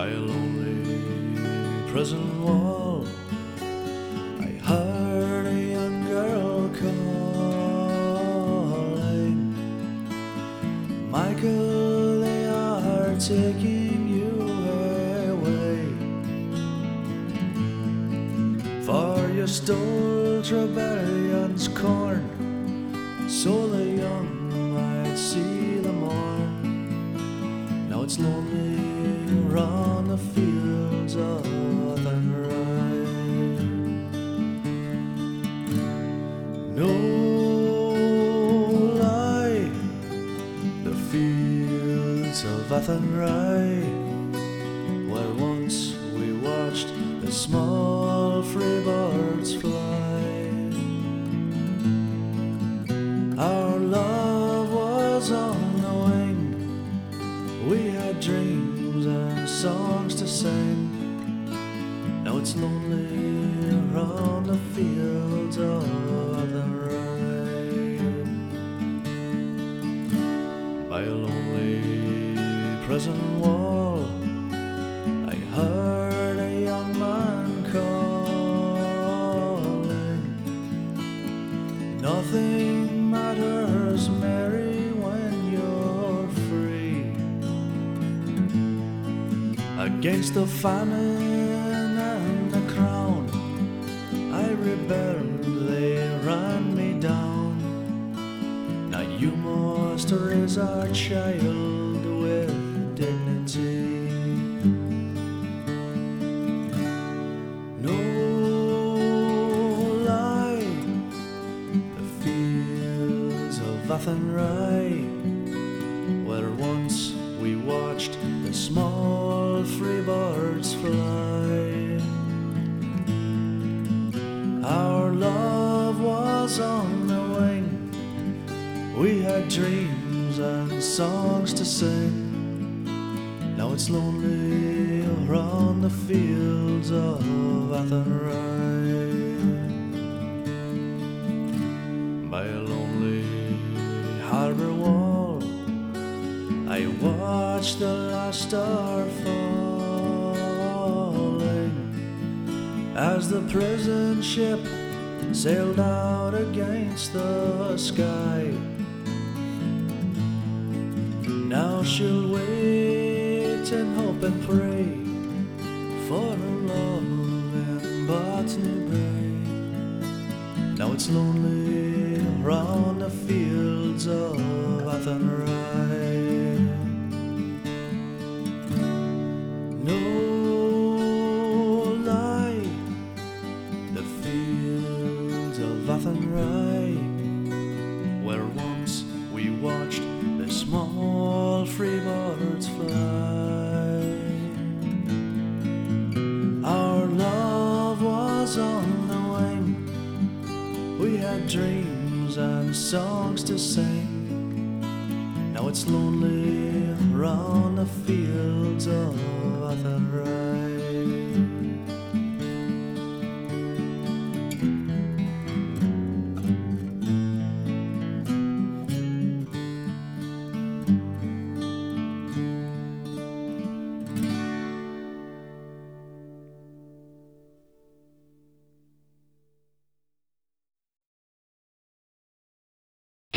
by a lonely prison wall. I heard a young girl calling, Michael, they are taking you away. For you stole Trevelyan's corn, so the young might see the morn. Now it's lonely. Around fields of. No lie, the fields of Athenry, where once we watched the small free birds fly. Our love songs to sing. Now it's lonely around the fields of the rain. By a lonely prison wall I heard a young man calling. Nothing matters, Mary, Against the famine and the crown, I rebelled, they ran me down. Now you must raise our child with dignity. No lie, the fields of Athenry, where once we watched the small birds fly. Our love was on the wing, we had dreams and songs to sing. Now it's lonely around the fields of Athenry by a lonely harbor wall. I watched the last star falling as the prison ship sailed out against the sky. Now she'll wait and hope and pray for a love in Botany Bay. Now it's lonely round the fields dreams and songs to sing. Now it's lonely round the fields of Athenry.